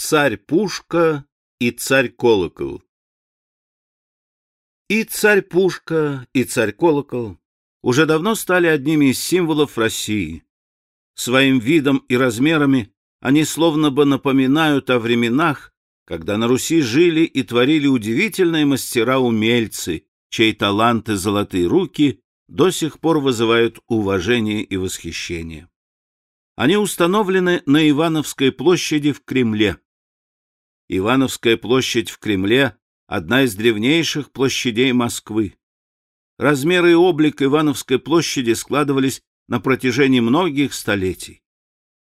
Царь-пушка и царь-колокол И царь-пушка, и царь-колокол уже давно стали одними из символов России. Своим видом и размерами они словно бы напоминают о временах, когда на Руси жили и творили удивительные мастера-умельцы, чей талант и золотые руки до сих пор вызывают уважение и восхищение. Они установлены на Ивановской площади в Кремле. Ивановская площадь в Кремле – одна из древнейших площадей Москвы. Размеры и облик Ивановской площади складывались на протяжении многих столетий.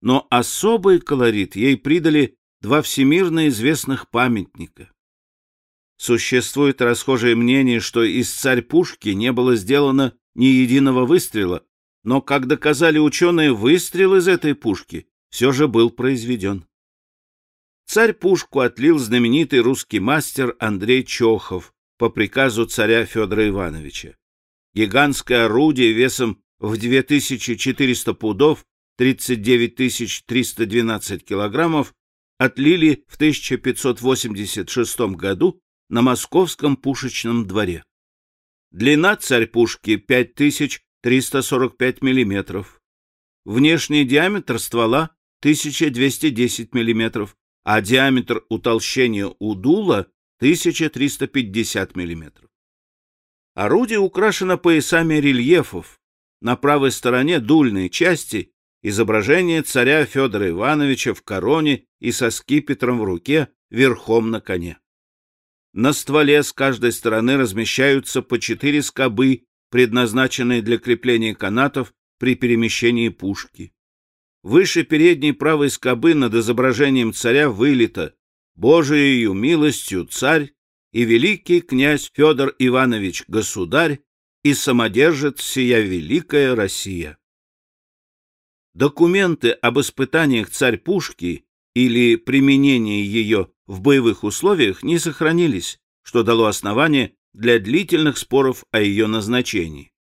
Но особый колорит ей придали два всемирно известных памятника. Существует расхожее мнение, что из царь-пушки не было сделано ни единого выстрела, но, как доказали ученые, выстрел из этой пушки все же был произведен. Царь-пушку отлил знаменитый русский мастер Андрей Чохов по приказу царя Федора Ивановича. Гигантское орудие весом в 2400 пудов, 39 312 килограммов, отлили в 1586 году на московском пушечном дворе. Длина царь-пушки 5345 миллиметров. Внешний диаметр ствола 1210 миллиметров, а диаметр утолщения у дула 1350 миллиметров. Орудие украшено поясами рельефов. На правой стороне дульной части изображение царя Федора Ивановича в короне и со скипетром в руке верхом на коне. На стволе с каждой стороны размещаются по четыре скобы, предназначенные для крепления канатов при перемещении пушки. Выше передней правой скобы над изображением царя вылито «Божиею милостью царь и великий князь Федор Иванович государь и самодержит сия великая Россия». Документы об испытаниях царь-пушки или применении ее в боевых условиях не сохранились, что дало основание для длительных споров о ее назначении.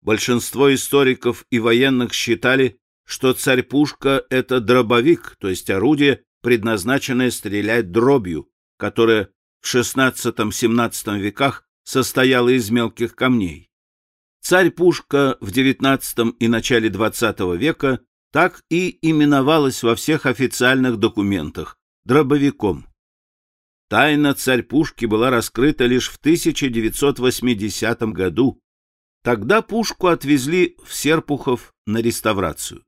Большинство историков и военных считали, что царь-пушка — это дробовик, то есть орудие, предназначенное стрелять дробью, которое в XVI-XVII веках состояло из мелких камней. Царь-пушка в XIX и начале XX века так и именовалась во всех официальных документах дробовиком. Тайна царь-пушки была раскрыта лишь в 1980 году. Тогда пушку отвезли в Серпухов на реставрацию.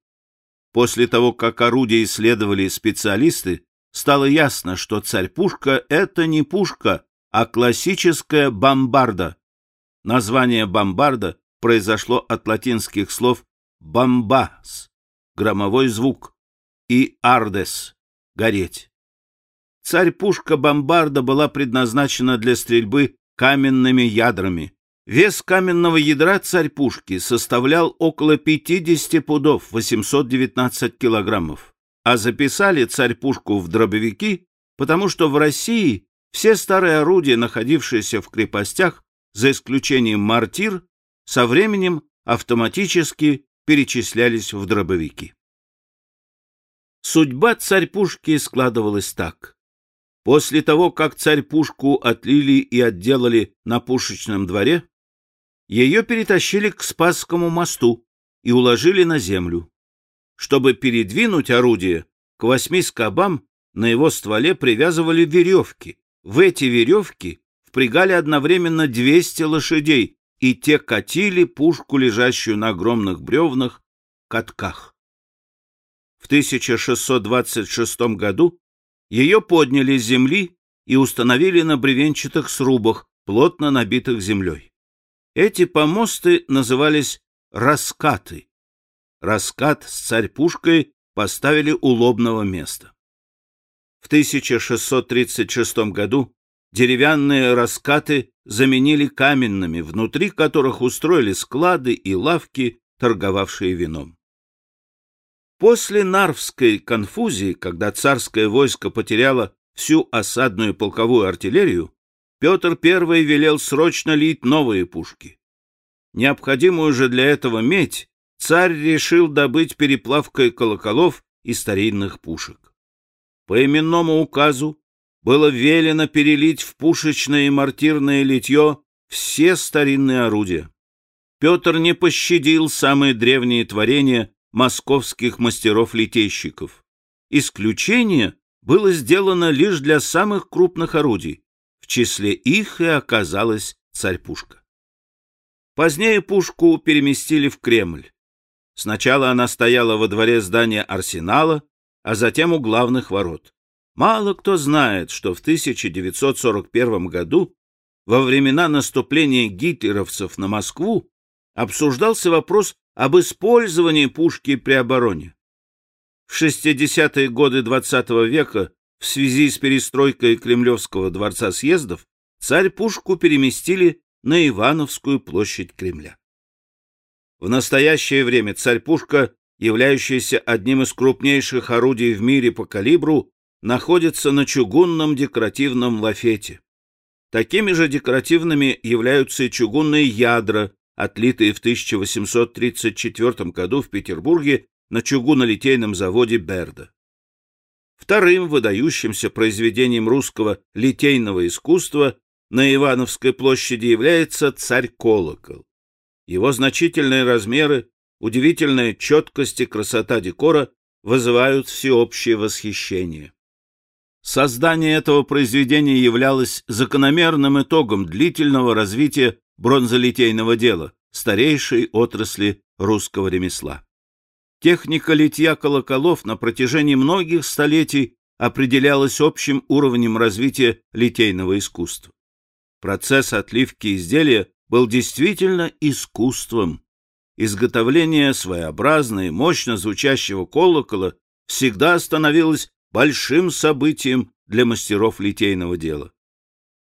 После того, как орудие исследовали специалисты, стало ясно, что царь-пушка — это не пушка, а классическая бомбарда. Название бомбарда произошло от латинских слов «бомбас» — громовой звук, и «ардес» — гореть. Царь-пушка бомбарда была предназначена для стрельбы каменными ядрами. Вес каменного ядра царь-пушки составлял около 50 пудов, 819 килограммов. А записали царь-пушку в дробовики, потому что в России все старые орудия, находившиеся в крепостях, за исключением мортир, со временем автоматически перечислялись в дробовики. Судьба царь-пушки складывалась так. После того, как царь-пушку отлили и отделали на пушечном дворе, ее перетащили к Спасскому мосту и уложили на землю. Чтобы передвинуть орудие, к восьми скобам на его стволе привязывали веревки. В эти веревки впрягали одновременно 200 лошадей, и те катили пушку, лежащую на огромных бревнах, катках. В 1626 году ее подняли с земли и установили на бревенчатых срубах, плотно набитых землей. Эти помосты назывались раскаты. Раскат с царь-пушкой поставили у лобного места. В 1636 году деревянные раскаты заменили каменными, внутри которых устроили склады и лавки, торговавшие вином. После Нарвской конфузии, когда царское войско потеряло всю осадную полковую артиллерию, Петр I велел срочно лить новые пушки. Необходимую же для этого медь царь решил добыть переплавкой колоколов и старинных пушек. по именному указу было велено перелить в пушечное и мортирное литье все старинные орудия. Петр не пощадил самые древние творения московских мастеров-литейщиков. Исключение было сделано лишь для самых крупных орудий. Числе их и оказалась царь-пушка. Позднее пушку переместили в Кремль. Сначала она стояла во дворе здания арсенала, а затем у главных ворот. Мало кто знает, что в 1941 году, во времена наступления гитлеровцев на Москву, обсуждался вопрос об использовании пушки при обороне. В 60-е годы XX -го века в связи с перестройкой Кремлевского дворца съездов царь-пушку переместили на Ивановскую площадь Кремля. В настоящее время царь-пушка, являющаяся одним из крупнейших орудий в мире по калибру, находится на чугунном декоративном лафете. Такими же декоративными являются и чугунные ядра, отлитые в 1834 году в Петербурге на чугунолитейном заводе Берда. Вторым выдающимся произведением русского литейного искусства на Ивановской площади является царь-колокол. Его значительные размеры, удивительная четкость и красота декора вызывают всеобщее восхищение. Создание этого произведения являлось закономерным итогом длительного развития бронзолитейного дела, старейшей отрасли русского ремесла. Техника литья колоколов на протяжении многих столетий определялась общим уровнем развития литейного искусства. Процесс отливки изделия был действительно искусством. Изготовление своеобразной, мощно звучащего колокола всегда становилось большим событием для мастеров литейного дела.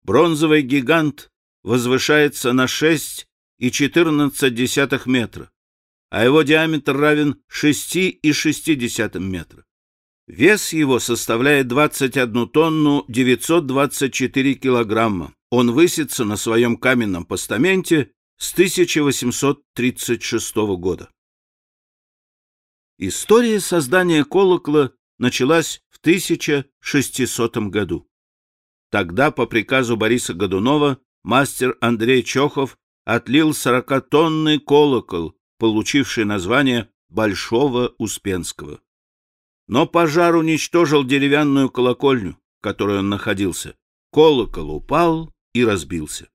Бронзовый гигант возвышается на 6,14 метра, а его диаметр равен 6,6 метра. Вес его составляет 21 тонну 924 килограмма. Он высится на своем каменном постаменте с 1836 года. История создания колокола началась в 1600 году. Тогда по приказу Бориса Годунова мастер Андрей Чохов отлил сорокатонный колокол, получивший название Большого Успенского. Но пожар уничтожил деревянную колокольню, в которой он находился. Колокол упал и разбился.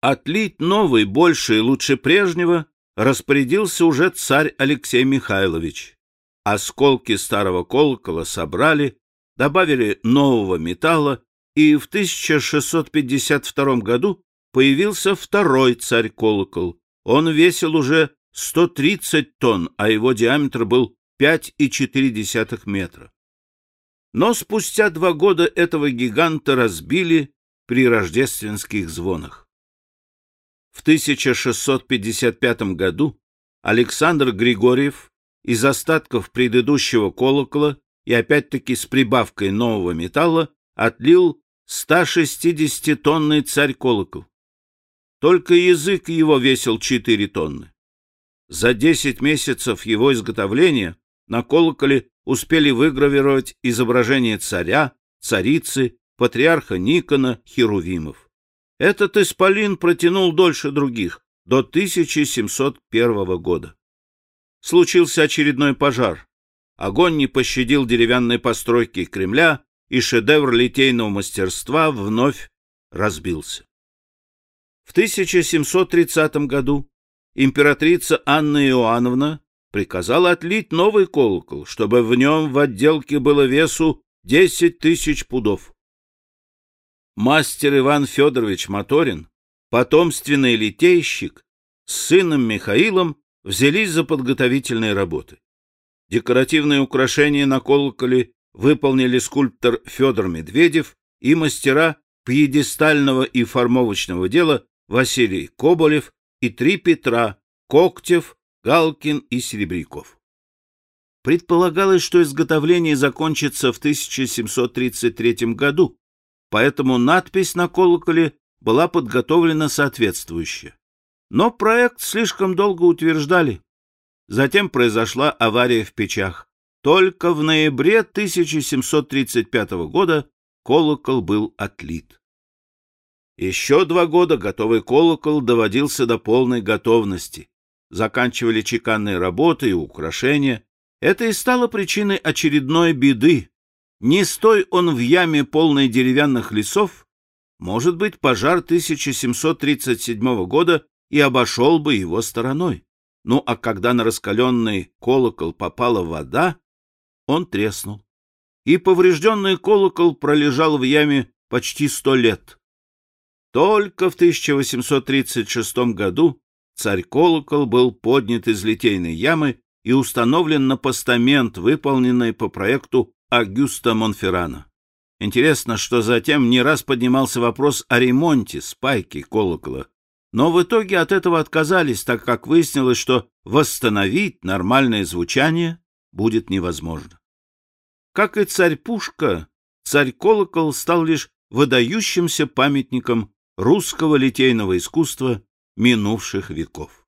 Отлить новый, больше и лучше прежнего распорядился уже царь Алексей Михайлович. Осколки старого колокола собрали, добавили нового металла и в 1652 году появился второй царь-колокол. Он весил уже 130 тонн, а его диаметр был 5,4 метра. Но спустя два года этого гиганта разбили при рождественских звонах. В 1655 году Александр Григорьев из остатков предыдущего колокола и опять-таки с прибавкой нового металла отлил 160-тонный царь-колокол. Только язык его весил 4 тонны. За 10 месяцев его изготовления на колоколе успели выгравировать изображение царя, царицы, патриарха Никона, Херувимов. Этот исполин протянул дольше других, до 1701 года. Случился очередной пожар. Огонь не пощадил деревянной постройки Кремля, и шедевр литейного мастерства вновь разбился. В 1730 году императрица Анна Иоанновна приказала отлить новый колокол, чтобы в нем в отделке было весу 10 тысяч пудов. Мастер Иван Федорович Моторин, потомственный литейщик, с сыном Михаилом взялись за подготовительные работы. Декоративные украшения на колоколе выполнили скульптор Федор Медведев и мастера пьедестального и формовочного дела Василий Коболев и три Петра Коктев, Галкин и Серебряков. Предполагалось, что изготовление закончится в 1733 году, поэтому надпись на колоколе была подготовлена соответствующая. Но проект слишком долго утверждали. Затем произошла авария в печах. Только в ноябре 1735 года колокол был отлит. Еще два года готовый колокол доводился до полной готовности. Заканчивали чеканные работы и украшения. Это и стало причиной очередной беды. Не стой он в яме полной деревянных лесов, может быть, пожар 1737 года и обошел бы его стороной. Ну, а когда на раскаленный колокол попала вода, он треснул. И поврежденный колокол пролежал в яме почти сто лет. Только в 1836 году царь-колокол был поднят из литейной ямы и установлен на постамент, выполненный по проекту Агюста Монферрана. Интересно, что затем не раз поднимался вопрос о ремонте спайки колокола, но в итоге от этого отказались, так как выяснилось, что восстановить нормальное звучание будет невозможно. Как и царь-пушка, царь-колокол стал лишь выдающимся памятником русского литейного искусства минувших веков.